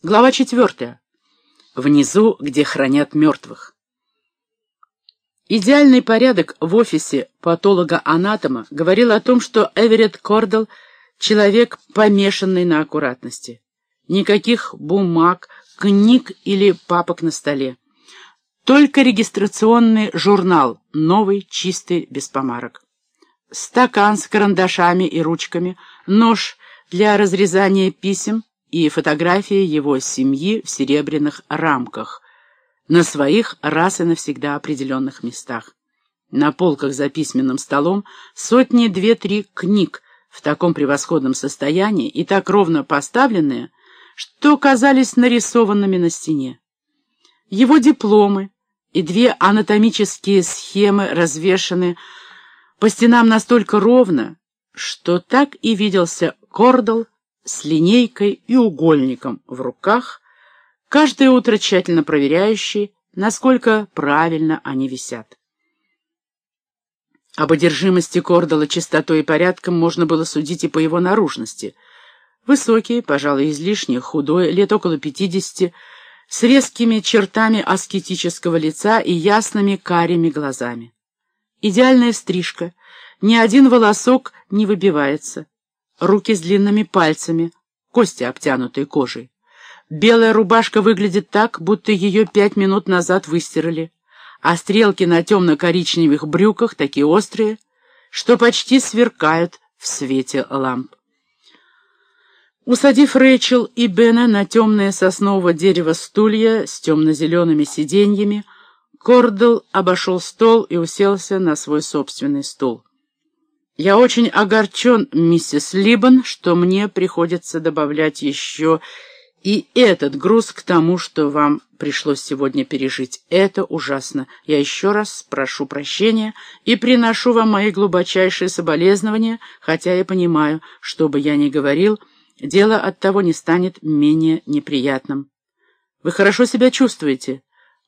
Глава четвертая. Внизу, где хранят мертвых. Идеальный порядок в офисе патолога-анатома говорил о том, что Эверетт Кордл — человек, помешанный на аккуратности. Никаких бумаг, книг или папок на столе. Только регистрационный журнал, новый, чистый, без помарок. Стакан с карандашами и ручками, нож для разрезания писем, и фотографии его семьи в серебряных рамках, на своих раз и навсегда определенных местах. На полках за письменным столом сотни две-три книг в таком превосходном состоянии и так ровно поставленные, что казались нарисованными на стене. Его дипломы и две анатомические схемы развешаны по стенам настолько ровно, что так и виделся Кордал с линейкой и угольником в руках, каждое утро тщательно проверяющий, насколько правильно они висят. Об одержимости Кордала чистотой и порядком можно было судить и по его наружности. Высокий, пожалуй, излишне худой, лет около пятидесяти, с резкими чертами аскетического лица и ясными карими глазами. Идеальная стрижка, ни один волосок не выбивается руки с длинными пальцами, кости обтянутые кожей. Белая рубашка выглядит так, будто ее пять минут назад выстирали, а стрелки на темно-коричневых брюках такие острые, что почти сверкают в свете ламп. Усадив Рэйчел и Бена на темное соснового дерева стулья с темно-зелеными сиденьями, Кордл обошел стол и уселся на свой собственный стул. «Я очень огорчен, миссис Либбон, что мне приходится добавлять еще и этот груз к тому, что вам пришлось сегодня пережить. Это ужасно. Я еще раз прошу прощения и приношу вам мои глубочайшие соболезнования, хотя я понимаю, что бы я ни говорил, дело от того не станет менее неприятным. Вы хорошо себя чувствуете?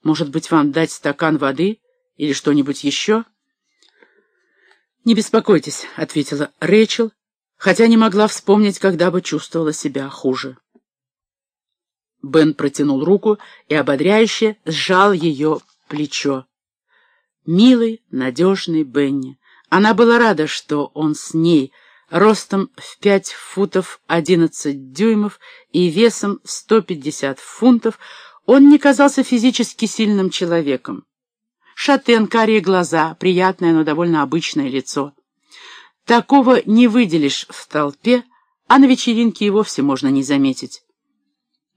Может быть, вам дать стакан воды или что-нибудь еще?» «Не беспокойтесь», — ответила Рэйчел, хотя не могла вспомнить, когда бы чувствовала себя хуже. Бен протянул руку и ободряюще сжал ее плечо. Милый, надежный Бенни. Она была рада, что он с ней, ростом в пять футов одиннадцать дюймов и весом сто пятьдесят фунтов, он не казался физически сильным человеком. Шатен, карие глаза, приятное, но довольно обычное лицо. Такого не выделишь в толпе, а на вечеринке и вовсе можно не заметить.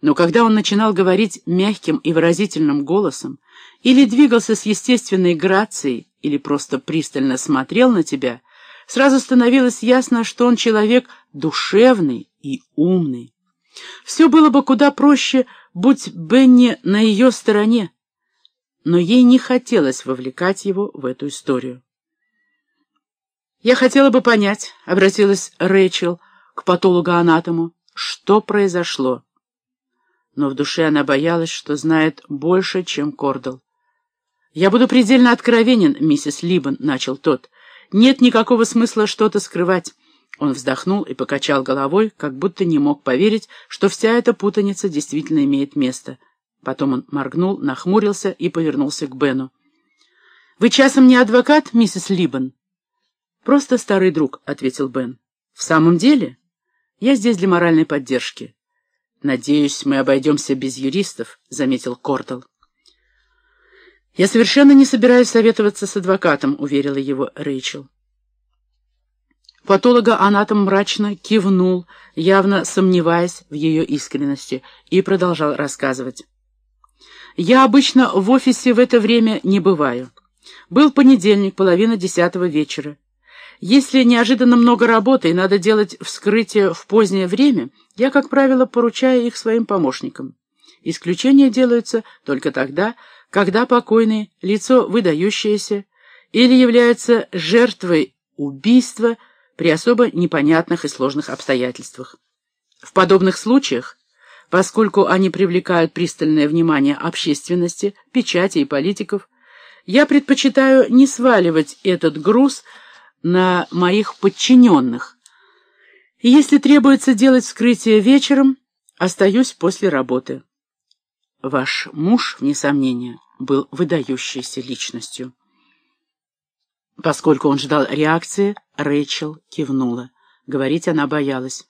Но когда он начинал говорить мягким и выразительным голосом, или двигался с естественной грацией, или просто пристально смотрел на тебя, сразу становилось ясно, что он человек душевный и умный. Все было бы куда проще, будь Бенни на ее стороне но ей не хотелось вовлекать его в эту историю. «Я хотела бы понять», — обратилась Рэйчел к патологоанатому, — «что произошло?» Но в душе она боялась, что знает больше, чем Кордал. «Я буду предельно откровенен, миссис Либбон», — начал тот. «Нет никакого смысла что-то скрывать». Он вздохнул и покачал головой, как будто не мог поверить, что вся эта путаница действительно имеет место — Потом он моргнул, нахмурился и повернулся к Бену. «Вы часом не адвокат, миссис Либбон?» «Просто старый друг», — ответил Бен. «В самом деле? Я здесь для моральной поддержки». «Надеюсь, мы обойдемся без юристов», — заметил Кортл. «Я совершенно не собираюсь советоваться с адвокатом», — уверила его Рэйчел. Патолога-анатом мрачно кивнул, явно сомневаясь в ее искренности, и продолжал рассказывать. Я обычно в офисе в это время не бываю. Был понедельник, половина десятого вечера. Если неожиданно много работы и надо делать вскрытие в позднее время, я, как правило, поручаю их своим помощникам. Исключения делаются только тогда, когда покойный, лицо выдающееся, или является жертвой убийства при особо непонятных и сложных обстоятельствах. В подобных случаях Поскольку они привлекают пристальное внимание общественности, печати и политиков, я предпочитаю не сваливать этот груз на моих подчиненных. И если требуется делать вскрытие вечером, Остаюсь после работы. Ваш муж, вне сомнения, был выдающейся личностью. Поскольку он ждал реакции, Рэйчел кивнула. Говорить она боялась.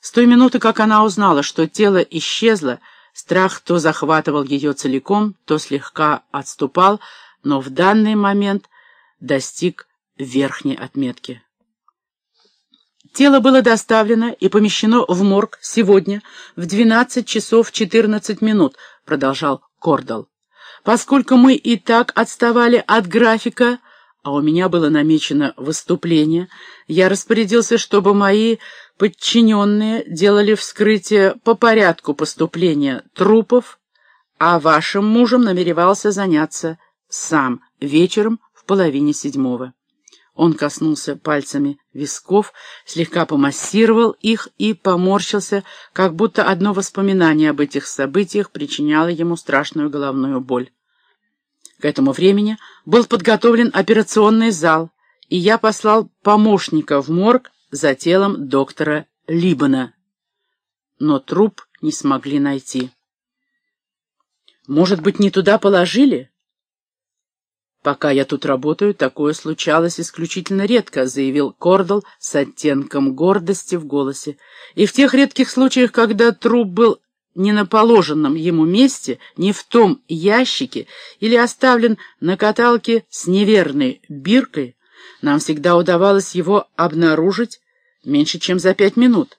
С той минуты, как она узнала, что тело исчезло, страх то захватывал ее целиком, то слегка отступал, но в данный момент достиг верхней отметки. Тело было доставлено и помещено в морг сегодня в 12 часов 14 минут, продолжал Кордал. Поскольку мы и так отставали от графика, а у меня было намечено выступление, я распорядился, чтобы мои подчиненные делали вскрытие по порядку поступления трупов, а вашим мужем намеревался заняться сам вечером в половине седьмого. Он коснулся пальцами висков, слегка помассировал их и поморщился, как будто одно воспоминание об этих событиях причиняло ему страшную головную боль. К этому времени был подготовлен операционный зал, и я послал помощника в морг за телом доктора Либана. Но труп не смогли найти. «Может быть, не туда положили?» «Пока я тут работаю, такое случалось исключительно редко», — заявил Кордал с оттенком гордости в голосе. «И в тех редких случаях, когда труп был не на положенном ему месте, не в том ящике или оставлен на каталке с неверной биркой, нам всегда удавалось его обнаружить меньше, чем за пять минут».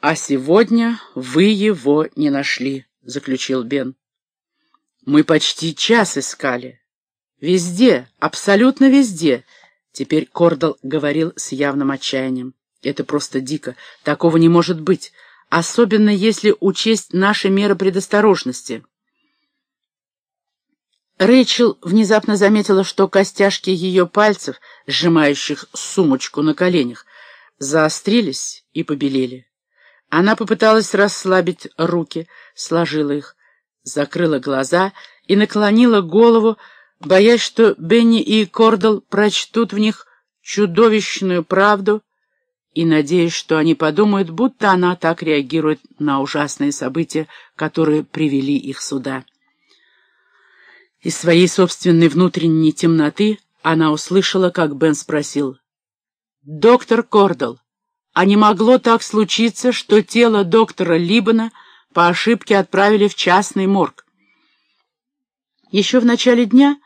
«А сегодня вы его не нашли», — заключил Бен. Мы почти час искали. Везде, абсолютно везде. Теперь Кордал говорил с явным отчаянием. Это просто дико. Такого не может быть. Особенно если учесть наши меры предосторожности. Рэйчел внезапно заметила, что костяшки ее пальцев, сжимающих сумочку на коленях, заострились и побелели. Она попыталась расслабить руки, сложила их закрыла глаза и наклонила голову, боясь, что Бенни и Кордал прочтут в них чудовищную правду, и надеясь, что они подумают, будто она так реагирует на ужасные события, которые привели их сюда. Из своей собственной внутренней темноты она услышала, как Бен спросил, «Доктор Кордал, а не могло так случиться, что тело доктора Либана — по ошибке отправили в частный морг. Еще в начале дня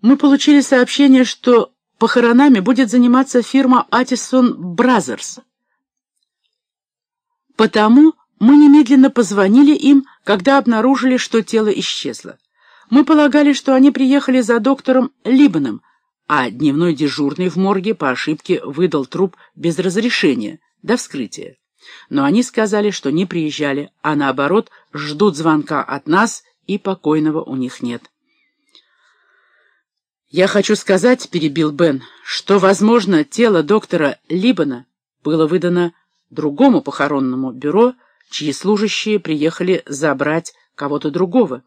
мы получили сообщение, что похоронами будет заниматься фирма Attison Brothers. Потому мы немедленно позвонили им, когда обнаружили, что тело исчезло. Мы полагали, что они приехали за доктором Либаном, а дневной дежурный в морге по ошибке выдал труп без разрешения до вскрытия. Но они сказали, что не приезжали, а наоборот, ждут звонка от нас, и покойного у них нет. «Я хочу сказать, — перебил Бен, — что, возможно, тело доктора Либана было выдано другому похоронному бюро, чьи служащие приехали забрать кого-то другого.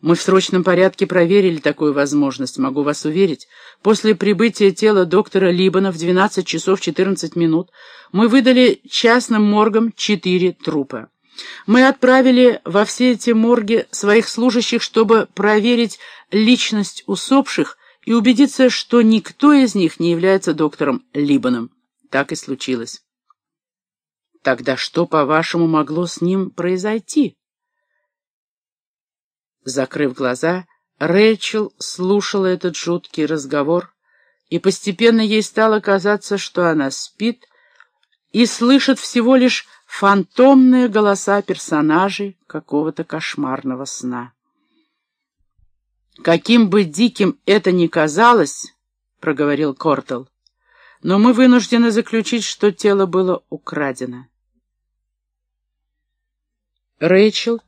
Мы в срочном порядке проверили такую возможность, могу вас уверить. После прибытия тела доктора Либана в 12 часов 14 минут мы выдали частным моргам четыре трупа. Мы отправили во все эти морги своих служащих, чтобы проверить личность усопших и убедиться, что никто из них не является доктором Либаном. Так и случилось. Тогда что, по-вашему, могло с ним произойти? Закрыв глаза, Рэйчел слушала этот жуткий разговор, и постепенно ей стало казаться, что она спит и слышит всего лишь фантомные голоса персонажей какого-то кошмарного сна. «Каким бы диким это ни казалось, — проговорил Кортел, — но мы вынуждены заключить, что тело было украдено». Рэйчел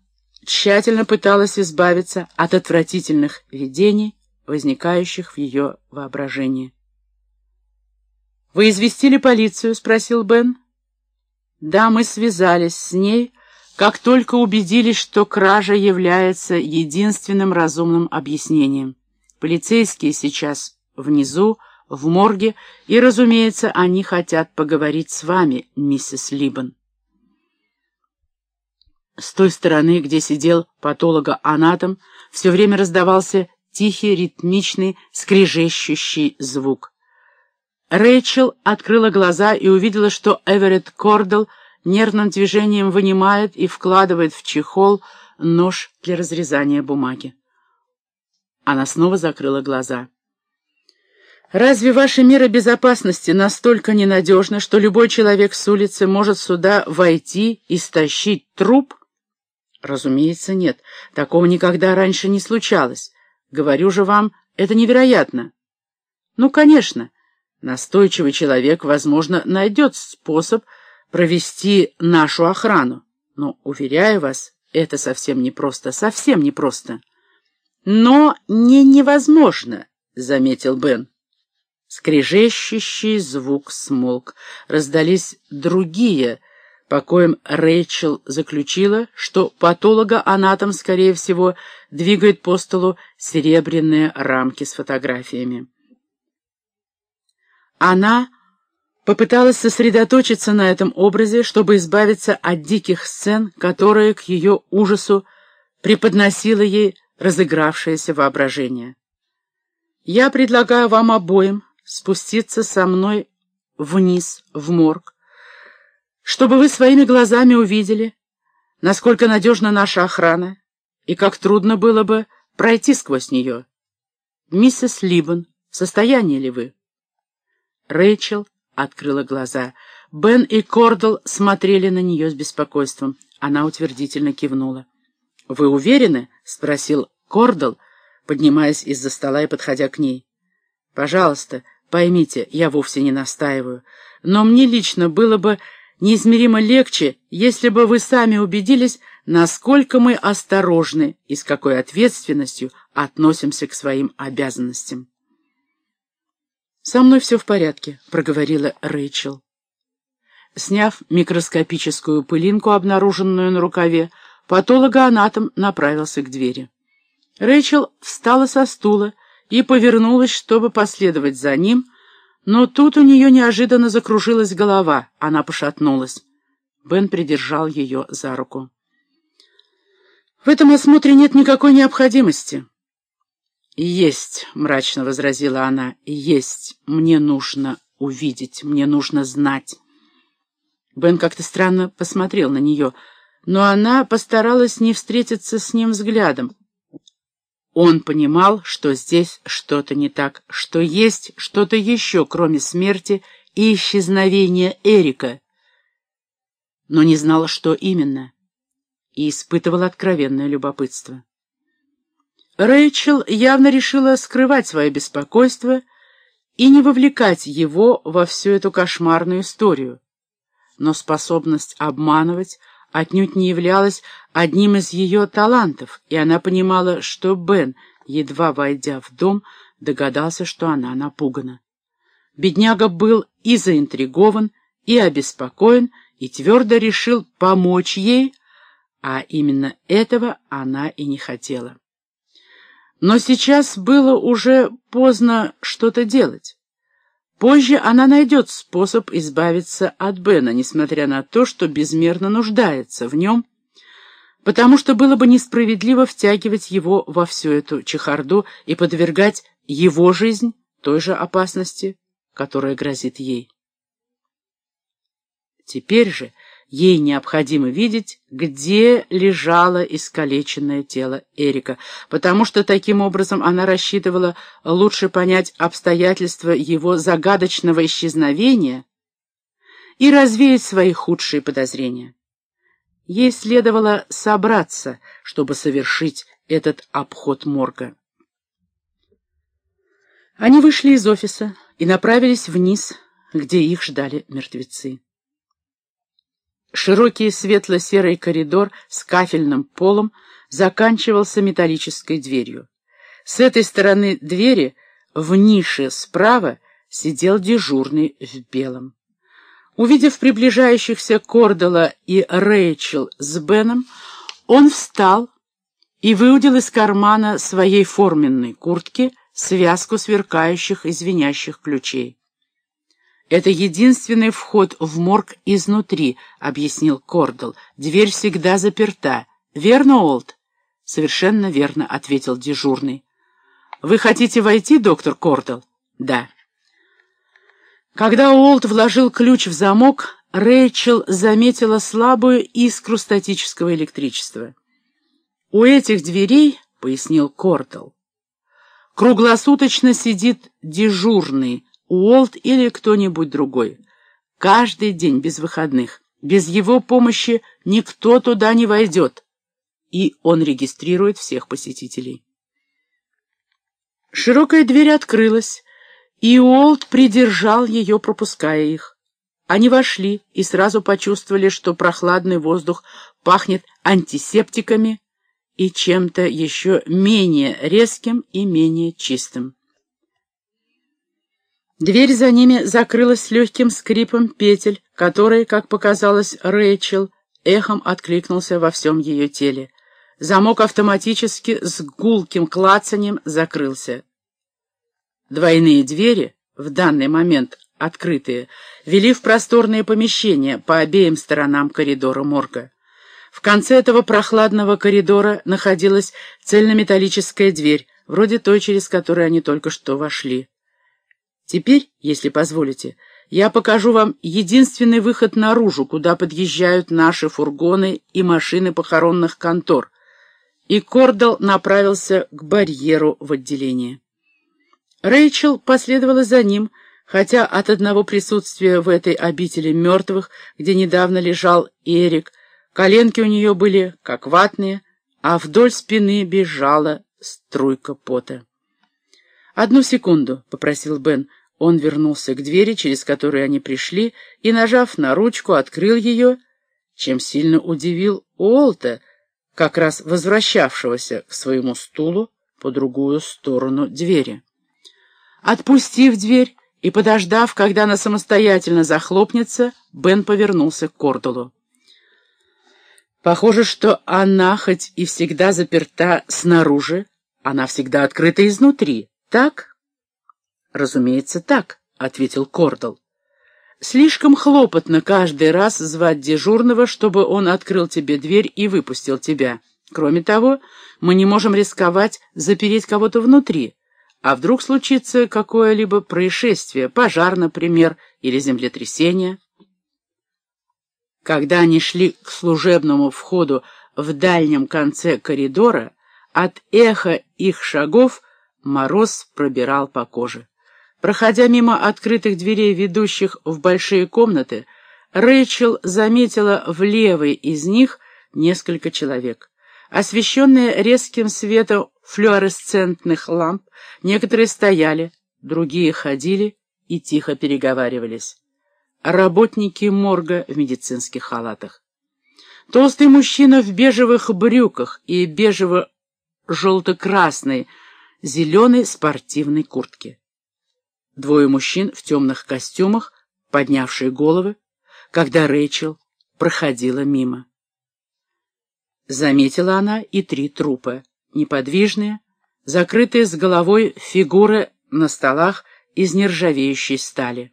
тщательно пыталась избавиться от отвратительных видений, возникающих в ее воображении. «Вы известили полицию?» — спросил Бен. «Да, мы связались с ней, как только убедились, что кража является единственным разумным объяснением. Полицейские сейчас внизу, в морге, и, разумеется, они хотят поговорить с вами, миссис Либбен». С той стороны, где сидел патолога-анатом, все время раздавался тихий, ритмичный, скрежещущий звук. Рэйчел открыла глаза и увидела, что Эверетт Кордл нервным движением вынимает и вкладывает в чехол нож для разрезания бумаги. Она снова закрыла глаза. «Разве ваша мера безопасности настолько ненадежна, что любой человек с улицы может сюда войти и стащить труп?» «Разумеется, нет. Такого никогда раньше не случалось. Говорю же вам, это невероятно». «Ну, конечно. Настойчивый человек, возможно, найдет способ провести нашу охрану. Но, уверяю вас, это совсем непросто, совсем непросто». «Но не невозможно», — заметил Бен. Скрежещущий звук смолк. Раздались другие, по коим Рэйчел заключила, что патолога-анатом, скорее всего, двигает по столу серебряные рамки с фотографиями. Она попыталась сосредоточиться на этом образе, чтобы избавиться от диких сцен, которые, к ее ужасу, преподносило ей разыгравшееся воображение. «Я предлагаю вам обоим спуститься со мной вниз, в морг, чтобы вы своими глазами увидели, насколько надежна наша охрана и как трудно было бы пройти сквозь нее. Миссис Либбон, в состоянии ли вы?» Рэйчел открыла глаза. Бен и Кордл смотрели на нее с беспокойством. Она утвердительно кивнула. «Вы уверены?» — спросил Кордл, поднимаясь из-за стола и подходя к ней. «Пожалуйста, поймите, я вовсе не настаиваю, но мне лично было бы неизмеримо легче, если бы вы сами убедились, насколько мы осторожны и с какой ответственностью относимся к своим обязанностям». «Со мной все в порядке», — проговорила Рэйчел. Сняв микроскопическую пылинку, обнаруженную на рукаве, Патологоанатом направился к двери. Рэйчел встала со стула и повернулась, чтобы последовать за ним, но тут у нее неожиданно закружилась голова, она пошатнулась. Бен придержал ее за руку. «В этом осмотре нет никакой необходимости». «Есть», — мрачно возразила она, — «есть. Мне нужно увидеть, мне нужно знать». Бен как-то странно посмотрел на нее — но она постаралась не встретиться с ним взглядом. Он понимал, что здесь что-то не так, что есть что-то еще, кроме смерти и исчезновения Эрика, но не знал, что именно, и испытывал откровенное любопытство. Рэйчел явно решила скрывать свое беспокойство и не вовлекать его во всю эту кошмарную историю, но способность обманывать отнюдь не являлась одним из ее талантов, и она понимала, что Бен, едва войдя в дом, догадался, что она напугана. Бедняга был и заинтригован, и обеспокоен, и твердо решил помочь ей, а именно этого она и не хотела. Но сейчас было уже поздно что-то делать. Позже она найдет способ избавиться от Бена, несмотря на то, что безмерно нуждается в нем, потому что было бы несправедливо втягивать его во всю эту чехарду и подвергать его жизнь той же опасности, которая грозит ей. Теперь же Ей необходимо видеть, где лежало искалеченное тело Эрика, потому что таким образом она рассчитывала лучше понять обстоятельства его загадочного исчезновения и развеять свои худшие подозрения. Ей следовало собраться, чтобы совершить этот обход морга. Они вышли из офиса и направились вниз, где их ждали мертвецы. Широкий светло-серый коридор с кафельным полом заканчивался металлической дверью. С этой стороны двери, в нише справа, сидел дежурный в белом. Увидев приближающихся Кордела и Рэйчел с Беном, он встал и выудил из кармана своей форменной куртки связку сверкающих и звенящих ключей. «Это единственный вход в морг изнутри», — объяснил Кордл. «Дверь всегда заперта. Верно, Олд?» «Совершенно верно», — ответил дежурный. «Вы хотите войти, доктор Кордл?» «Да». Когда Уолт вложил ключ в замок, Рэйчел заметила слабую искру статического электричества. «У этих дверей», — пояснил Кордл, — «круглосуточно сидит дежурный, Уолт или кто-нибудь другой. Каждый день без выходных. Без его помощи никто туда не войдет. И он регистрирует всех посетителей. Широкая дверь открылась, и Уолт придержал ее, пропуская их. Они вошли и сразу почувствовали, что прохладный воздух пахнет антисептиками и чем-то еще менее резким и менее чистым. Дверь за ними закрылась с легким скрипом петель, который, как показалось Рэйчел, эхом откликнулся во всем ее теле. Замок автоматически с гулким клацанием закрылся. Двойные двери, в данный момент открытые, вели в просторные помещения по обеим сторонам коридора морга. В конце этого прохладного коридора находилась цельнометаллическая дверь, вроде той, через которую они только что вошли. Теперь, если позволите, я покажу вам единственный выход наружу, куда подъезжают наши фургоны и машины похоронных контор. И Кордал направился к барьеру в отделении. Рэйчел последовала за ним, хотя от одного присутствия в этой обители мертвых, где недавно лежал Эрик, коленки у нее были как ватные, а вдоль спины бежала струйка пота. «Одну секунду», — попросил Бен, — он вернулся к двери, через которую они пришли, и, нажав на ручку, открыл ее, чем сильно удивил Уолта, как раз возвращавшегося к своему стулу по другую сторону двери. Отпустив дверь и подождав, когда она самостоятельно захлопнется, Бен повернулся к Кордулу. Похоже, что она, хоть и всегда заперта снаружи, она всегда открыта изнутри, так? «Разумеется, так», — ответил Кордал. «Слишком хлопотно каждый раз звать дежурного, чтобы он открыл тебе дверь и выпустил тебя. Кроме того, мы не можем рисковать запереть кого-то внутри. А вдруг случится какое-либо происшествие, пожар, например, или землетрясение?» Когда они шли к служебному входу в дальнем конце коридора, от эха их шагов мороз пробирал по коже. Проходя мимо открытых дверей, ведущих в большие комнаты, Рэйчел заметила в левой из них несколько человек. Освещенные резким светом флуоресцентных ламп, некоторые стояли, другие ходили и тихо переговаривались. Работники морга в медицинских халатах. Толстый мужчина в бежевых брюках и бежево-желто-красной, зеленой спортивной куртке. Двое мужчин в темных костюмах, поднявшие головы, когда Рэйчел проходила мимо. Заметила она и три трупа, неподвижные, закрытые с головой фигуры на столах из нержавеющей стали.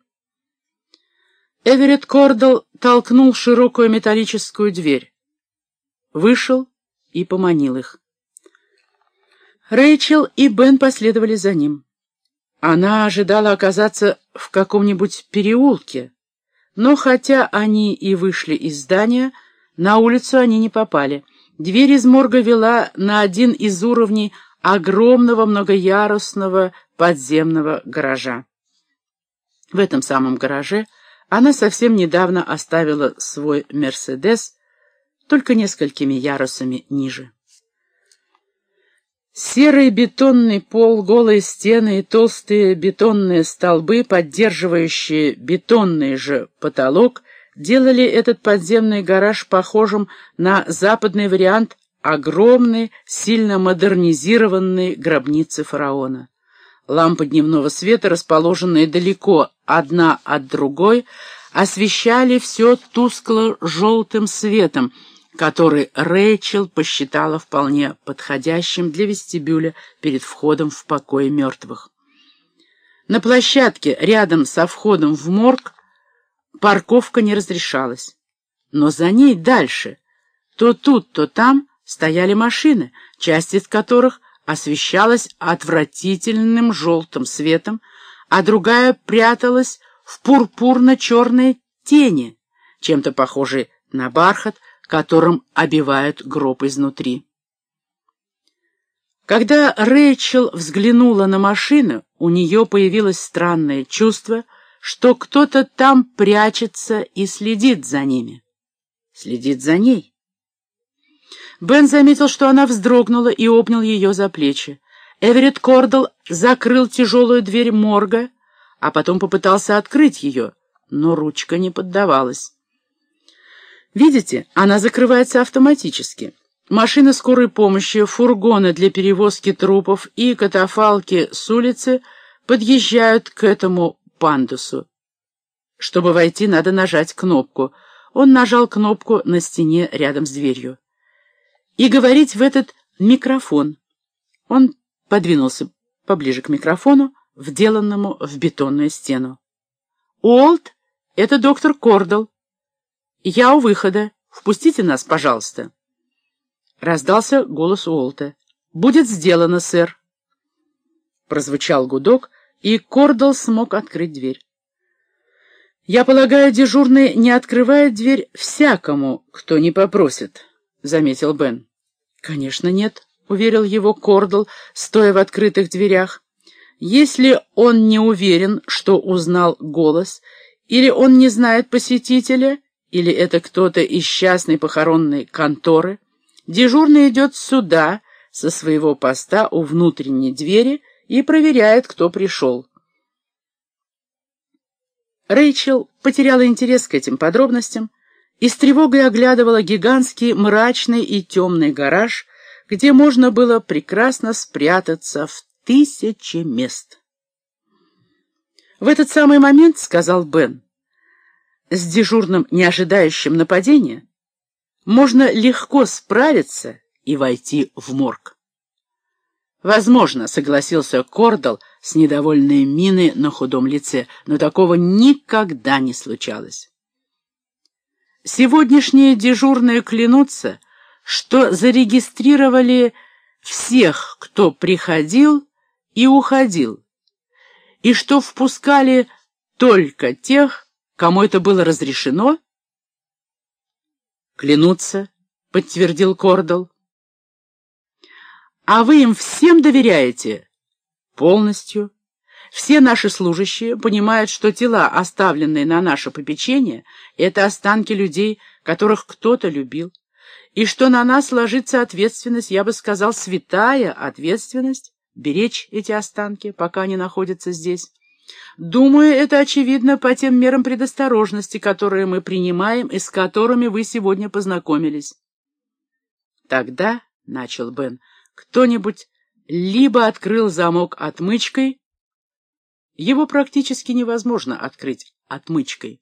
Эверетт Кордл толкнул широкую металлическую дверь, вышел и поманил их. Рэйчел и Бен последовали за ним. Она ожидала оказаться в каком-нибудь переулке, но хотя они и вышли из здания, на улицу они не попали. Дверь из морга вела на один из уровней огромного многоярусного подземного гаража. В этом самом гараже она совсем недавно оставила свой «Мерседес», только несколькими ярусами ниже. Серый бетонный пол, голые стены и толстые бетонные столбы, поддерживающие бетонный же потолок, делали этот подземный гараж похожим на западный вариант огромной, сильно модернизированной гробницы фараона. Лампы дневного света, расположенные далеко одна от другой, освещали все тускло-желтым светом — который Рэйчел посчитала вполне подходящим для вестибюля перед входом в покой мертвых. На площадке рядом со входом в морг парковка не разрешалась. Но за ней дальше, то тут, то там, стояли машины, часть из которых освещалась отвратительным желтым светом, а другая пряталась в пурпурно-черной тени, чем-то похожей на бархат, которым обивают гроб изнутри. Когда Рэйчел взглянула на машину, у нее появилось странное чувство, что кто-то там прячется и следит за ними. Следит за ней. Бен заметил, что она вздрогнула и обнял ее за плечи. Эверетт Кордл закрыл тяжелую дверь морга, а потом попытался открыть ее, но ручка не поддавалась. Видите, она закрывается автоматически. Машины скорой помощи, фургоны для перевозки трупов и катафалки с улицы подъезжают к этому пандусу. Чтобы войти, надо нажать кнопку. Он нажал кнопку на стене рядом с дверью. И говорить в этот микрофон. Он подвинулся поближе к микрофону, вделанному в бетонную стену. «Уолт, это доктор Кордл. Я у выхода. Впустите нас, пожалуйста». Раздался голос Уолта. «Будет сделано, сэр». Прозвучал гудок, и Кордл смог открыть дверь. «Я полагаю, дежурный не открывает дверь всякому, кто не попросит», — заметил Бен. «Конечно нет», — уверил его Кордл, стоя в открытых дверях. «Если он не уверен, что узнал голос, или он не знает посетителя, или это кто-то из частной похоронной конторы, дежурный идет сюда со своего поста у внутренней двери и проверяет, кто пришел». Рэйчел потеряла интерес к этим подробностям, и с тревогой оглядывала гигантский мрачный и темный гараж, где можно было прекрасно спрятаться в тысячи мест. В этот самый момент, — сказал Бен, — с дежурным, не ожидающим нападения, можно легко справиться и войти в морг. Возможно, — согласился Кордал с недовольной миной на худом лице, но такого никогда не случалось. Сегодняшние дежурные клянутся, что зарегистрировали всех, кто приходил и уходил, и что впускали только тех, кому это было разрешено? Клянутся, подтвердил Кордал. А вы им всем доверяете? Полностью. Все наши служащие понимают, что тела, оставленные на наше попечение, это останки людей, которых кто-то любил, и что на нас ложится ответственность, я бы сказал, святая ответственность, беречь эти останки, пока они находятся здесь. Думаю, это очевидно по тем мерам предосторожности, которые мы принимаем и с которыми вы сегодня познакомились. Тогда, — начал Бен, — кто-нибудь либо открыл замок отмычкой, его практически невозможно открыть отмычкой.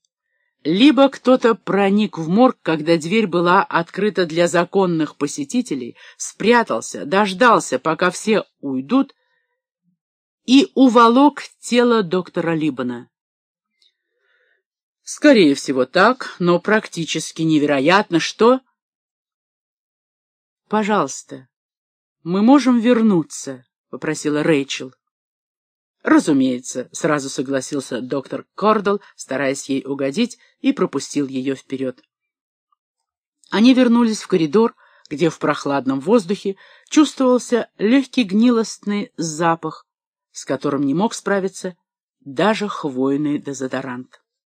Либо кто-то проник в морг, когда дверь была открыта для законных посетителей, спрятался, дождался, пока все уйдут, и уволок тело доктора Либана. Скорее всего так, но практически невероятно, что... «Пожалуйста, мы можем вернуться», — попросила Рэйчел. «Разумеется», — сразу согласился доктор Кордл, стараясь ей угодить, и пропустил ее вперед. Они вернулись в коридор, где в прохладном воздухе чувствовался легкий гнилостный запах, с которым не мог справиться даже хвойный дезодорант.